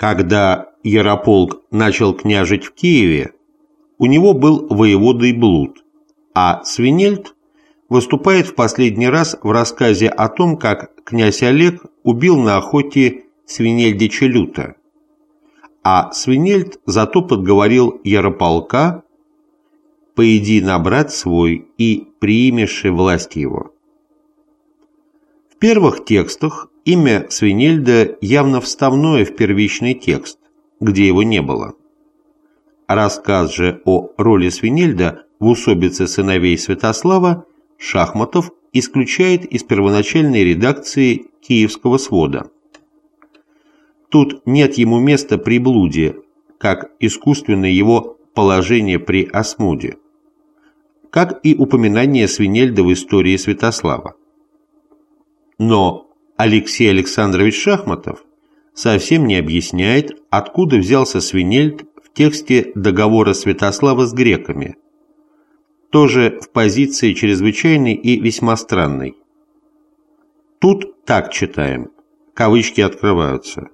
Когда Ярополк начал княжить в Киеве, у него был воеводой блуд, а Свинельд выступает в последний раз в рассказе о том, как князь Олег убил на охоте Свинельдича Люта, а Свинельд зато подговорил Ярополка «Поеди на брат свой и приимеши власть его». В первых текстах имя Свинельда явно вставное в первичный текст, где его не было. Рассказ же о роли Свинельда в усобице сыновей Святослава Шахматов исключает из первоначальной редакции Киевского свода. Тут нет ему места при блуде, как искусственное его положение при осмуде, как и упоминание Свинельда в истории Святослава. Но Алексей Александрович Шахматов совсем не объясняет, откуда взялся Свинельд в тексте договора Святослава с греками, тоже в позиции чрезвычайной и весьма странной. Тут так читаем, кавычки открываются.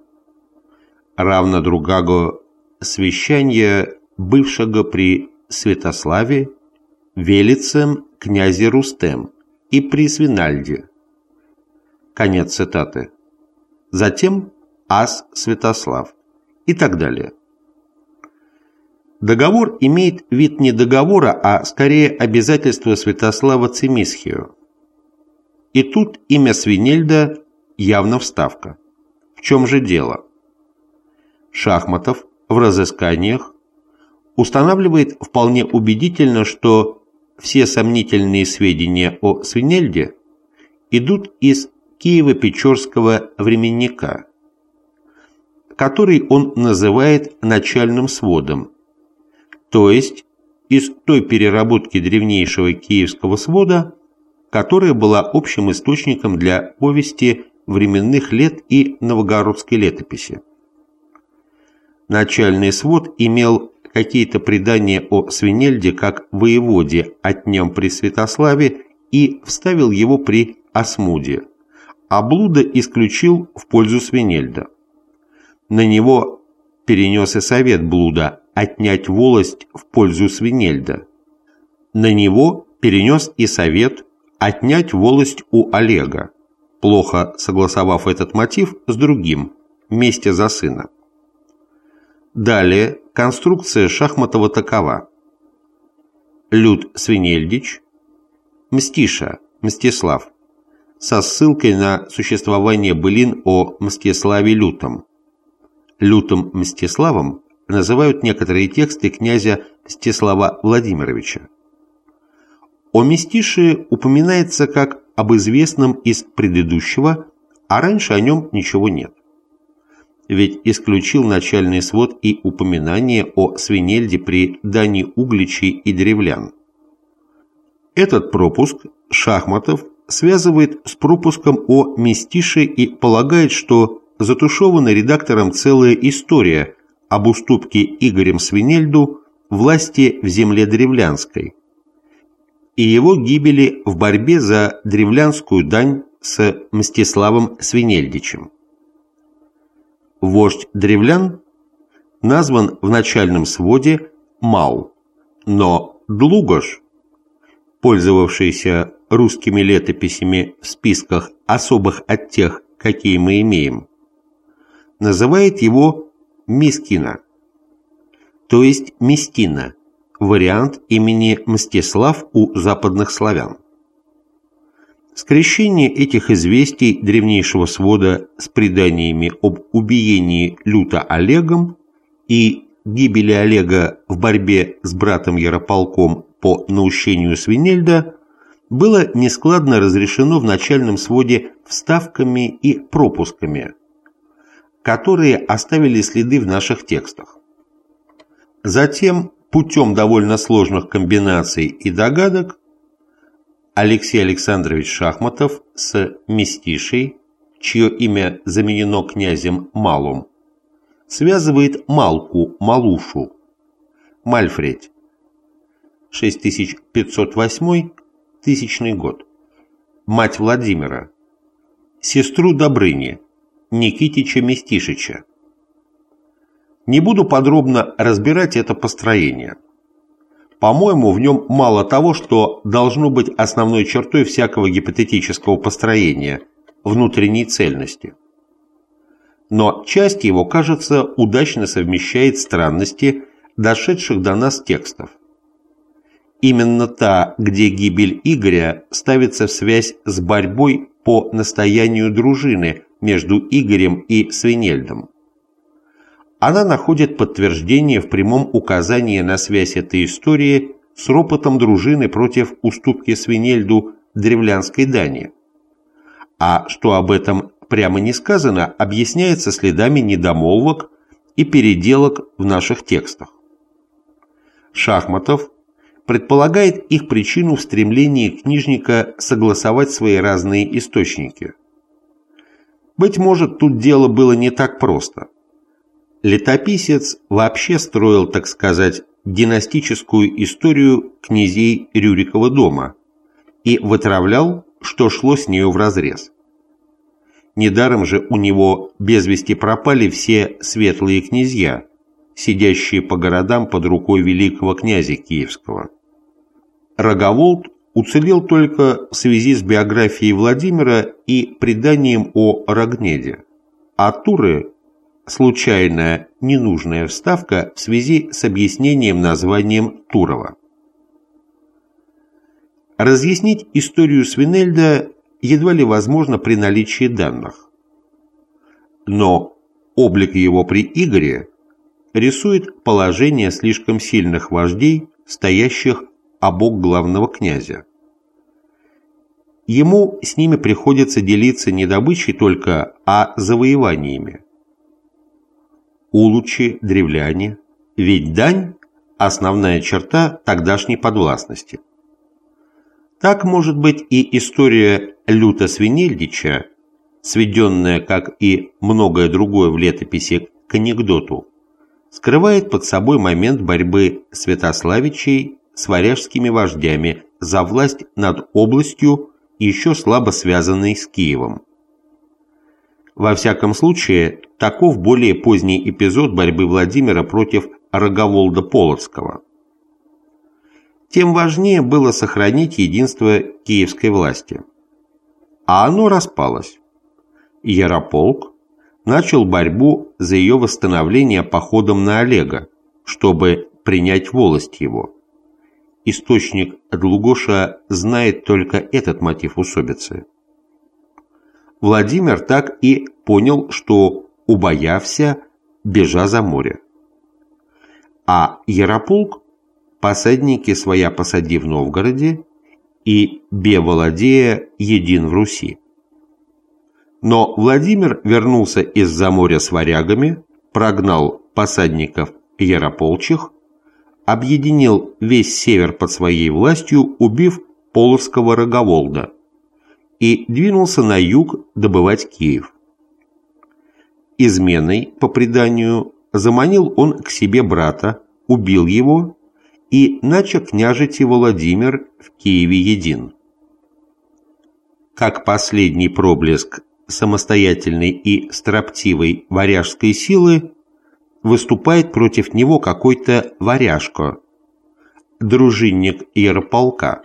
Равно другаго свящание бывшего при Святославе, велицем князе Рустем и при Свинальде. Конец цитаты. Затем Ас Святослав и так далее. Договор имеет вид не договора, а скорее обязательства Святослава Цимисхию. И тут имя Свинельда явно вставка. В чем же дело? Шахматов в разысканиях устанавливает вполне убедительно, что все сомнительные сведения о Свинельде идут из Киево-Печорского временника, который он называет начальным сводом, то есть из той переработки древнейшего киевского свода, которая была общим источником для повести временных лет и новгородской летописи. Начальный свод имел какие-то предания о Свинельде как воеводе от нем при Святославе и вставил его при Осмуде, а блуда исключил в пользу Свинельда. На него перенес и совет блуда отнять волость в пользу Свинельда. На него перенес и совет отнять волость у Олега, плохо согласовав этот мотив с другим, мести за сына. Далее конструкция Шахматова такова. Люд Свинельдич, Мстиша, Мстислав, со ссылкой на существование былин о Мстиславе Лютом. Лютым Мстиславом называют некоторые тексты князя Мстислава Владимировича. О Мстише упоминается как об известном из предыдущего, а раньше о нем ничего нет. Ведь исключил начальный свод и упоминание о Свинельде при Дани Угличей и Древлян. Этот пропуск Шахматов связывает с пропуском о Мстише и полагает, что затушевана редактором целая история об уступке Игорем Свинельду власти в земле древлянской и его гибели в борьбе за древлянскую дань с Мстиславом Свинельдичем. Вождь древлян назван в начальном своде Мал, но Длугош, пользовавшийся русскими летописями в списках особых от тех, какие мы имеем, называет его Мискина, то есть Местина, вариант имени Мстислав у западных славян. Скрещение этих известий древнейшего свода с преданиями об убиении Люта Олегом и гибели Олега в борьбе с братом Ярополком по наущению Свинельда было нескладно разрешено в начальном своде вставками и пропусками, которые оставили следы в наших текстах. Затем, путем довольно сложных комбинаций и догадок, Алексей Александрович Шахматов с Местишей, чье имя заменено князем Малум, связывает Малку, Малушу, Мальфредь, 6508 тысячный год, мать Владимира, сестру Добрыни, Никитича Местишича, Не буду подробно разбирать это построение. По-моему, в нем мало того, что должно быть основной чертой всякого гипотетического построения – внутренней цельности. Но часть его, кажется, удачно совмещает странности, дошедших до нас текстов. Именно та, где гибель Игоря ставится в связь с борьбой по настоянию дружины между Игорем и Свинельдом. Она находит подтверждение в прямом указании на связь этой истории с ропотом дружины против уступки Свинельду древлянской дани. А что об этом прямо не сказано, объясняется следами недомолвок и переделок в наших текстах. Шахматов предполагает их причину в стремлении книжника согласовать свои разные источники. Быть может, тут дело было не так просто. Летописец вообще строил, так сказать, династическую историю князей Рюрикова дома и вытравлял, что шло с нею вразрез. Недаром же у него без вести пропали все светлые князья, сидящие по городам под рукой великого князя Киевского. Роговолт уцелел только в связи с биографией Владимира и преданием о Рогнеде, а Туры – случайная, ненужная вставка в связи с объяснением названием Турова. Разъяснить историю Свинельда едва ли возможно при наличии данных. Но облик его при Игоре рисует положение слишком сильных вождей, стоящих а бог главного князя. Ему с ними приходится делиться не добычей только, а завоеваниями. Улучи, древляне, ведь дань – основная черта тогдашней подвластности. Так может быть и история Люта Свинельдича, сведенная, как и многое другое в летописи, к анекдоту, скрывает под собой момент борьбы Святославичей с варяжскими вождями за власть над областью, еще слабо связанной с Киевом. Во всяком случае, таков более поздний эпизод борьбы Владимира против Роговолда Полоцкого. Тем важнее было сохранить единство киевской власти. А оно распалось. Ярополк начал борьбу за ее восстановление походом на Олега, чтобы принять волость его источник Длугоша знает только этот мотив усобицы. Владимир так и понял, что убоявся, бежа за море. А Ярополк посадники своя посади в Новгороде и Бе-Володея един в Руси. Но Владимир вернулся из-за моря с варягами, прогнал посадников Ярополчих объединил весь север под своей властью, убив Полоцкого Роговолда, и двинулся на юг добывать Киев. Изменой, по преданию, заманил он к себе брата, убил его и начал княжить и Владимир в Киеве един. Как последний проблеск самостоятельной и строптивой варяжской силы, выступает против него какой-то варяжко, дружинник Ярополка,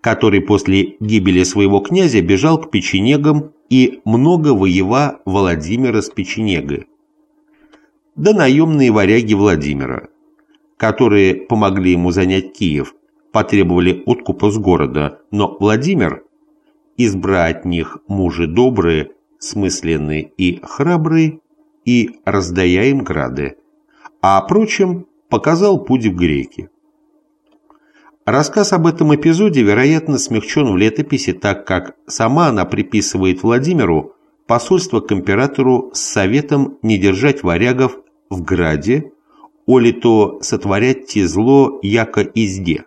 который после гибели своего князя бежал к печенегам и много воева Владимира с печенегой. Да наемные варяги Владимира, которые помогли ему занять Киев, потребовали откупа с города, но Владимир, избрать от них мужи добрые, смысленные и храбрые, и раздая им грады, а, прочим, показал путь в греки. Рассказ об этом эпизоде, вероятно, смягчен в летописи, так как сама она приписывает Владимиру посольство к императору с советом не держать варягов в граде, оли то сотворять те зло, яко изде.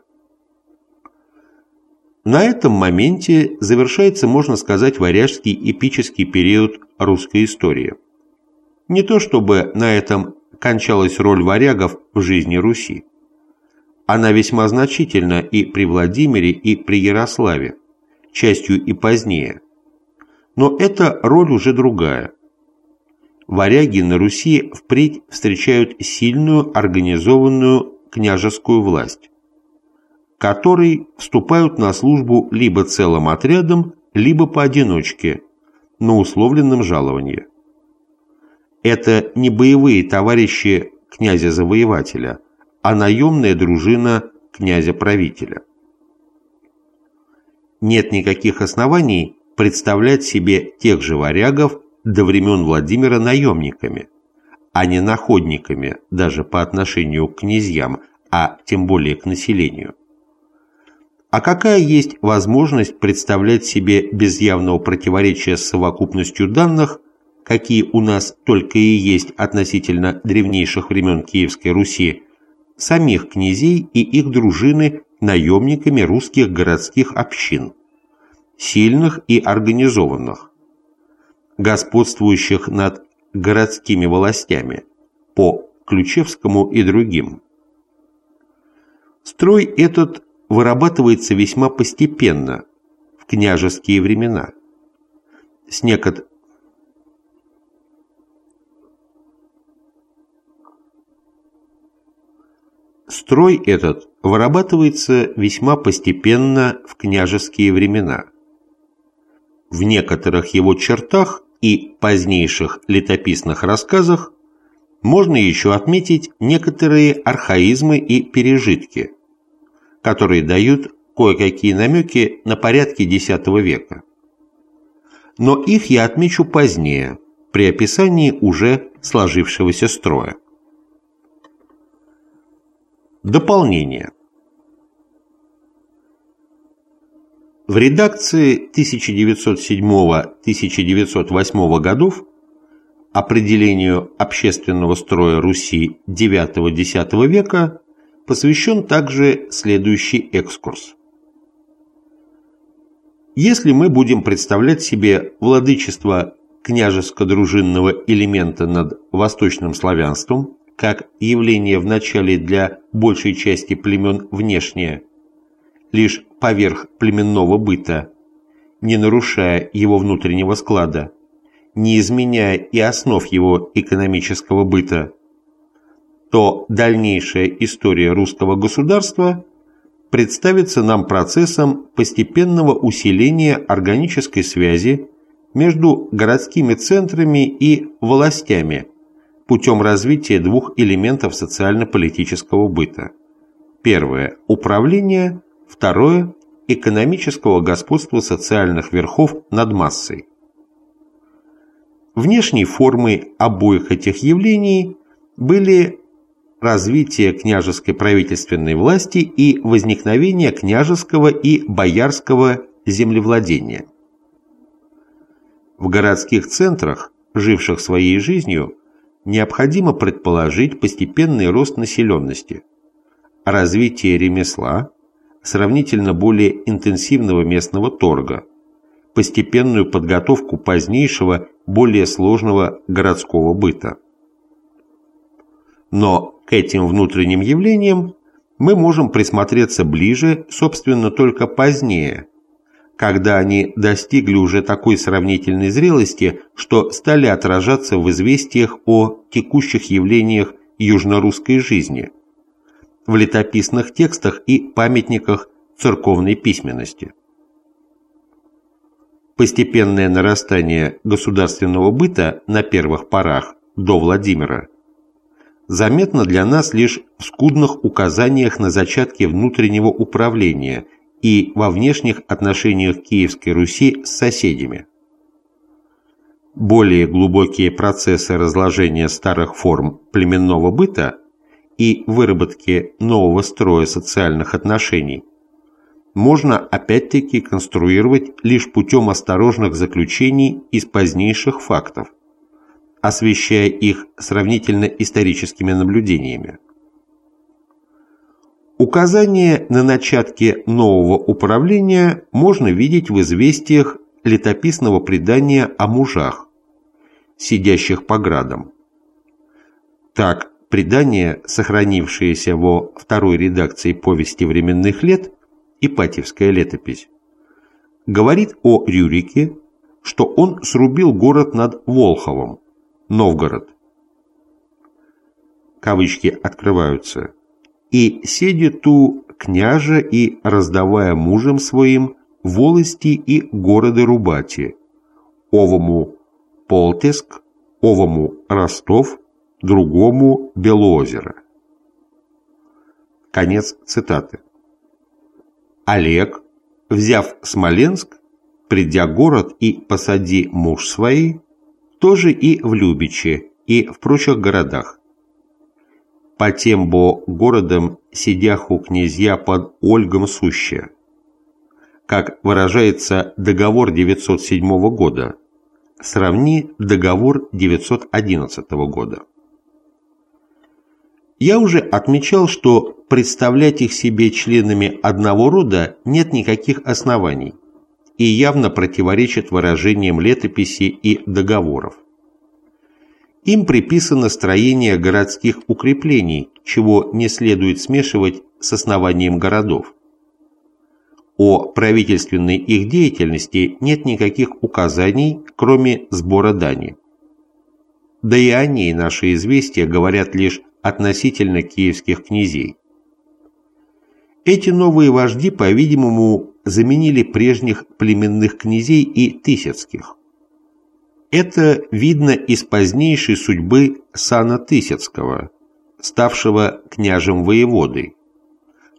На этом моменте завершается, можно сказать, варяжский эпический период русской истории. Не то чтобы на этом кончалась роль варягов в жизни Руси. Она весьма значительна и при Владимире, и при Ярославе, частью и позднее. Но эта роль уже другая. варяги на Руси впредь встречают сильную организованную княжескую власть, которой вступают на службу либо целым отрядом, либо поодиночке, на условленном жаловании. Это не боевые товарищи князя-завоевателя, а наемная дружина князя-правителя. Нет никаких оснований представлять себе тех же варягов до времен Владимира наемниками, а не находниками даже по отношению к князьям, а тем более к населению. А какая есть возможность представлять себе без явного противоречия с совокупностью данных, какие у нас только и есть относительно древнейших времен Киевской Руси, самих князей и их дружины наемниками русских городских общин, сильных и организованных, господствующих над городскими властями по Ключевскому и другим. Строй этот вырабатывается весьма постепенно, в княжеские времена. С некот... Строй этот вырабатывается весьма постепенно в княжеские времена. В некоторых его чертах и позднейших летописных рассказах можно еще отметить некоторые архаизмы и пережитки, которые дают кое-какие намеки на порядки X века. Но их я отмечу позднее, при описании уже сложившегося строя. Дополнение. В редакции 1907-1908 годов определению общественного строя Руси IX-X века посвящен также следующий экскурс. Если мы будем представлять себе владычество княжеско-дружинного элемента над восточным славянством, как явление в начале для большей части племен внешнее, лишь поверх племенного быта, не нарушая его внутреннего склада, не изменяя и основ его экономического быта, то дальнейшая история русского государства представится нам процессом постепенного усиления органической связи между городскими центрами и властями – путем развития двух элементов социально-политического быта. Первое – управление, второе – экономического господства социальных верхов над массой. Внешней формой обоих этих явлений были развитие княжеской правительственной власти и возникновение княжеского и боярского землевладения. В городских центрах, живших своей жизнью, необходимо предположить постепенный рост населенности, развитие ремесла, сравнительно более интенсивного местного торга, постепенную подготовку позднейшего, более сложного городского быта. Но к этим внутренним явлениям мы можем присмотреться ближе, собственно, только позднее, когда они достигли уже такой сравнительной зрелости, что стали отражаться в известиях о текущих явлениях южнорусской жизни, в летописных текстах и памятниках церковной письменности. Постепенное нарастание государственного быта на первых порах до Владимира заметно для нас лишь в скудных указаниях на зачатки внутреннего управления и во внешних отношениях Киевской Руси с соседями. Более глубокие процессы разложения старых форм племенного быта и выработки нового строя социальных отношений можно опять-таки конструировать лишь путем осторожных заключений из позднейших фактов, освещая их сравнительно историческими наблюдениями. Указание на начатки нового управления можно видеть в известиях летописного предания о мужах, сидящих по градам. Так, предание, сохранившееся во второй редакции повести временных лет, Ипатьевская летопись, говорит о Рюрике, что он срубил город над Волховом, Новгород. Кавычки открываются. «И седи ту княжа и раздавая мужем своим волости и города Рубати, овому Полтеск, овому Ростов, другому Белоозеро». Конец цитаты. Олег, взяв Смоленск, придя город и посади муж своей, тоже и в Любиче, и в прочих городах. По тем бо городам сидяху князья под Ольгом суще. Как выражается договор 907 года, сравни договор 911 года. Я уже отмечал, что представлять их себе членами одного рода нет никаких оснований и явно противоречит выражениям летописи и договоров. Им приписано строение городских укреплений, чего не следует смешивать с основанием городов. О правительственной их деятельности нет никаких указаний, кроме сбора дани. Да и о ней наши известия говорят лишь относительно киевских князей. Эти новые вожди, по-видимому, заменили прежних племенных князей и тысяцких. Это видно из позднейшей судьбы сана Тысяцкого, ставшего княжем-воеводой,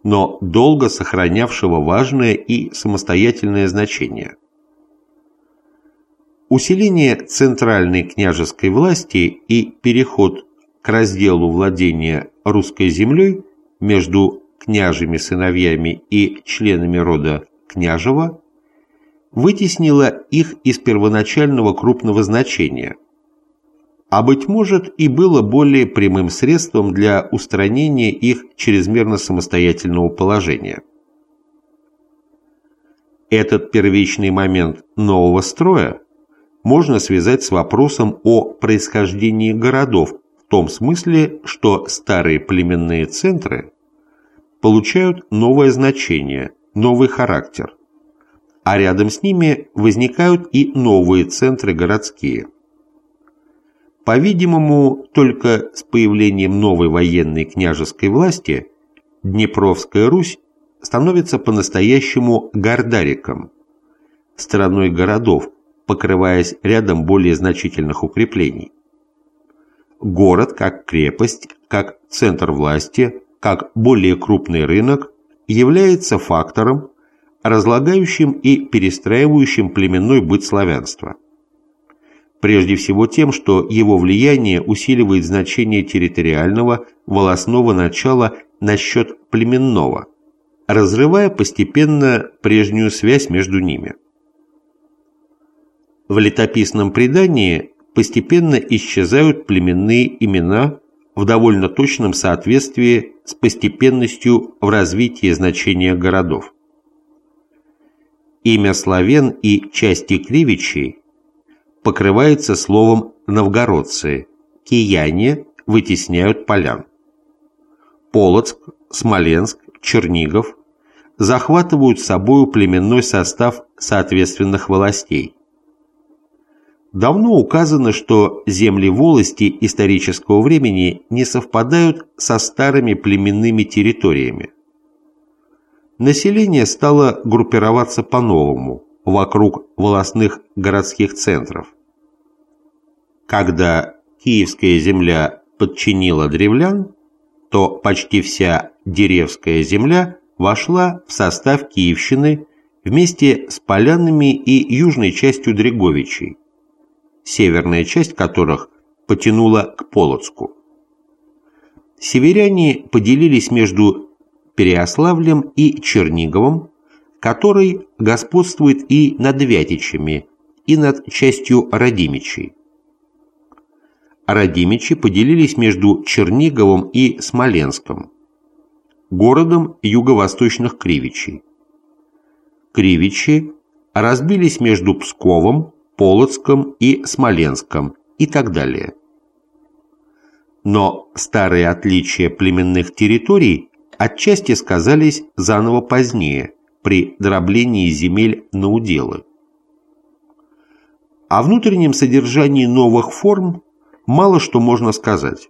но долго сохранявшего важное и самостоятельное значение. Усиление центральной княжеской власти и переход к разделу владения русской землей между княжими сыновьями и членами рода княжева вытеснила их из первоначального крупного значения, а, быть может, и было более прямым средством для устранения их чрезмерно самостоятельного положения. Этот первичный момент нового строя можно связать с вопросом о происхождении городов в том смысле, что старые племенные центры получают новое значение, новый характер, а рядом с ними возникают и новые центры городские. По-видимому, только с появлением новой военной княжеской власти Днепровская Русь становится по-настоящему гордариком, страной городов, покрываясь рядом более значительных укреплений. Город как крепость, как центр власти, как более крупный рынок является фактором, разлагающим и перестраивающим племенной быт славянства. Прежде всего тем, что его влияние усиливает значение территориального волосного начала насчет племенного, разрывая постепенно прежнюю связь между ними. В летописном предании постепенно исчезают племенные имена в довольно точном соответствии с постепенностью в развитии значения городов. Имя славян и части кривичей покрывается словом «новгородцы», кияне вытесняют полян. Полоцк, Смоленск, Чернигов захватывают собою племенной состав соответственных властей. Давно указано, что земли волости исторического времени не совпадают со старыми племенными территориями. Население стало группироваться по-новому, вокруг волосных городских центров. Когда Киевская земля подчинила древлян, то почти вся Деревская земля вошла в состав Киевщины вместе с полянами и южной частью Дреговичей, северная часть которых потянула к Полоцку. Северяне поделились между Переославлем и Черниговым, который господствует и над Вятичами, и над частью Радимичей. Радимичи поделились между Черниговым и Смоленском, городом юго-восточных Кривичей. Кривичи разбились между Псковом, Полоцком и Смоленском и так далее. Но старые отличия племенных территорий отчасти сказались заново позднее, при дроблении земель на уделы. О внутреннем содержании новых форм мало что можно сказать.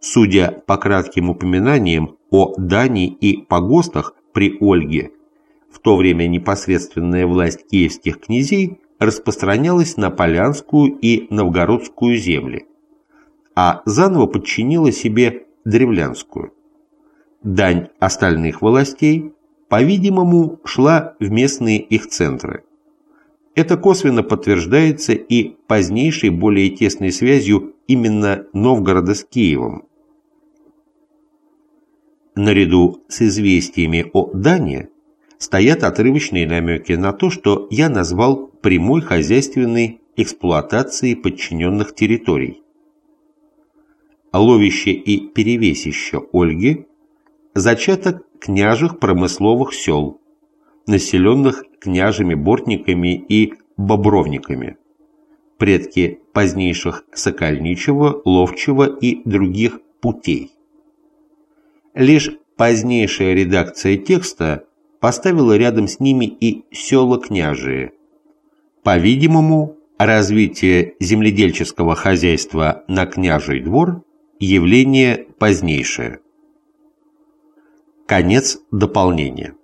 Судя по кратким упоминаниям о Дании и погостах при Ольге, в то время непосредственная власть киевских князей распространялась на Полянскую и Новгородскую земли, а заново подчинила себе Древлянскую. Дань остальных властей, по-видимому, шла в местные их центры. Это косвенно подтверждается и позднейшей более тесной связью именно Новгорода с Киевом. Наряду с известиями о Дане стоят отрывочные намеки на то, что я назвал прямой хозяйственной эксплуатацией подчиненных территорий. Ловище и перевесище Ольги – зачаток княжих промысловых сел, населенных княжами-бортниками и бобровниками, предки позднейших Сокольничего, Ловчего и других путей. Лишь позднейшая редакция текста поставила рядом с ними и села княжие. По-видимому, развитие земледельческого хозяйства на княжий двор – явление позднейшее. Конец дополнения.